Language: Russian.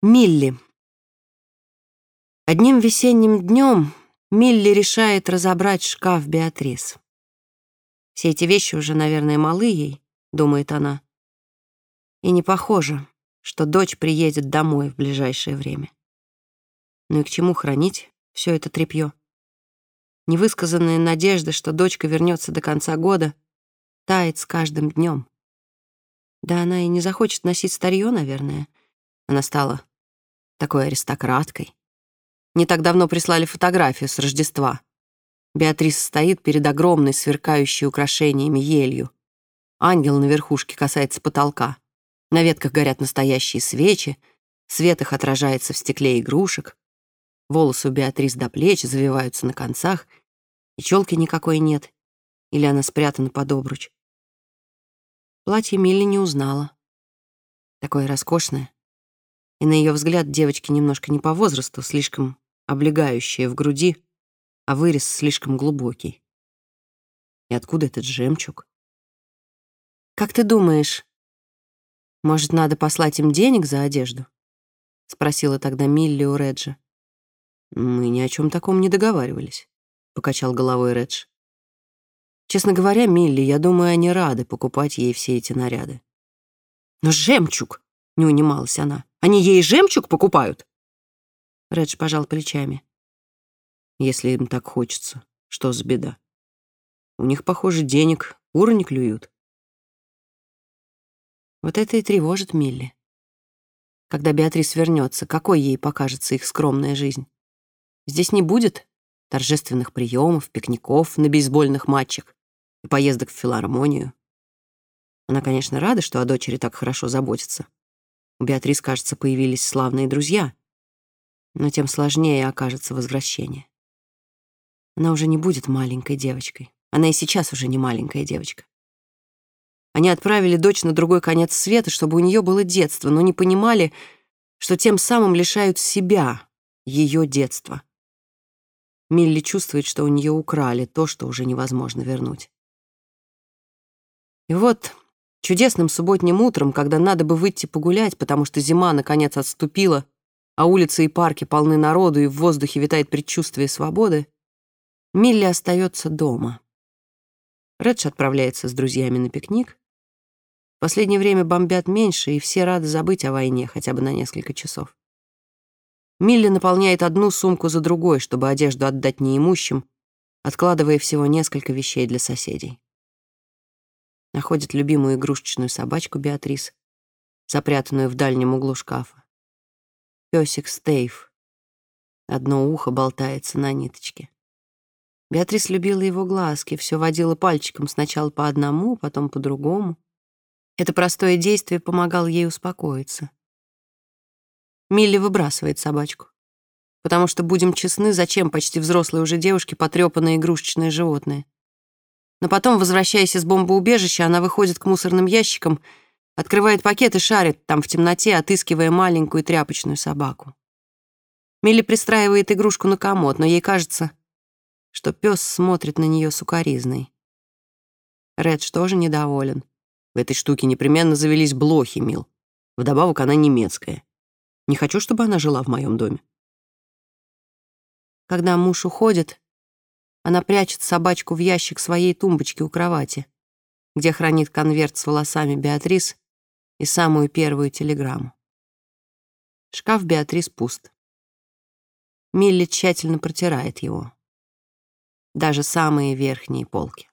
Милли. Одним весенним днем Милли решает разобрать шкаф Беатрис. Все эти вещи уже, наверное, малы ей, думает она. И не похоже, что дочь приедет домой в ближайшее время. Ну и к чему хранить все это тряпье? Невысказанная надежда, что дочка вернется до конца года, тает с каждым днем. Да она и не захочет носить старье, наверное. Она стала такой аристократкой. Не так давно прислали фотографию с Рождества. Беатрис стоит перед огромной, сверкающей украшениями елью. Ангел на верхушке касается потолка. На ветках горят настоящие свечи, свет их отражается в стекле игрушек. Волосы у Беатрис до плеч завиваются на концах, и челки никакой нет, или она спрятана под обруч. Платье Милли не узнала. Такое роскошное, и на ее взгляд девочки немножко не по возрасту, слишком облегающие в груди, а вырез слишком глубокий. И откуда этот жемчуг? «Как ты думаешь, может, надо послать им денег за одежду?» — спросила тогда Милли у Реджа. «Мы ни о чем таком не договаривались», — покачал головой Редж. «Честно говоря, Милли, я думаю, они рады покупать ей все эти наряды». «Но жемчуг!» — не унималась она. Они ей жемчуг покупают?» Редж пожал плечами. «Если им так хочется, что за беда? У них, похоже, денег не клюют». Вот это и тревожит Милли. Когда Беатрис вернется, какой ей покажется их скромная жизнь? Здесь не будет торжественных приемов, пикников на бейсбольных матчах и поездок в филармонию. Она, конечно, рада, что о дочери так хорошо заботится. У Беатрис, кажется, появились славные друзья, но тем сложнее окажется возвращение. Она уже не будет маленькой девочкой. Она и сейчас уже не маленькая девочка. Они отправили дочь на другой конец света, чтобы у нее было детство, но не понимали, что тем самым лишают себя ее детства. Милли чувствует, что у нее украли то, что уже невозможно вернуть. И вот Чудесным субботним утром, когда надо бы выйти погулять, потому что зима наконец отступила, а улицы и парки полны народу, и в воздухе витает предчувствие свободы, Милли остается дома. Редж отправляется с друзьями на пикник. В последнее время бомбят меньше, и все рады забыть о войне хотя бы на несколько часов. Милли наполняет одну сумку за другой, чтобы одежду отдать неимущим, откладывая всего несколько вещей для соседей находит любимую игрушечную собачку Беатрис, запрятанную в дальнем углу шкафа. Песик Стейв. Одно ухо болтается на ниточке. Беатрис любила его глазки, все водила пальчиком сначала по одному, потом по другому. Это простое действие помогало ей успокоиться. Милли выбрасывает собачку. Потому что, будем честны, зачем почти взрослой уже девушке потрепанное игрушечное животное? Но потом, возвращаясь из бомбоубежища, она выходит к мусорным ящикам, открывает пакет и шарит там в темноте, отыскивая маленькую тряпочную собаку. Милли пристраивает игрушку на комод, но ей кажется, что пес смотрит на нее сукоризной. Редж тоже недоволен. В этой штуке непременно завелись блохи, Мил. Вдобавок она немецкая. Не хочу, чтобы она жила в моем доме. Когда муж уходит, она прячет собачку в ящик своей тумбочки у кровати, где хранит конверт с волосами Беатрис и самую первую телеграмму. Шкаф Беатрис пуст. Милли тщательно протирает его. Даже самые верхние полки.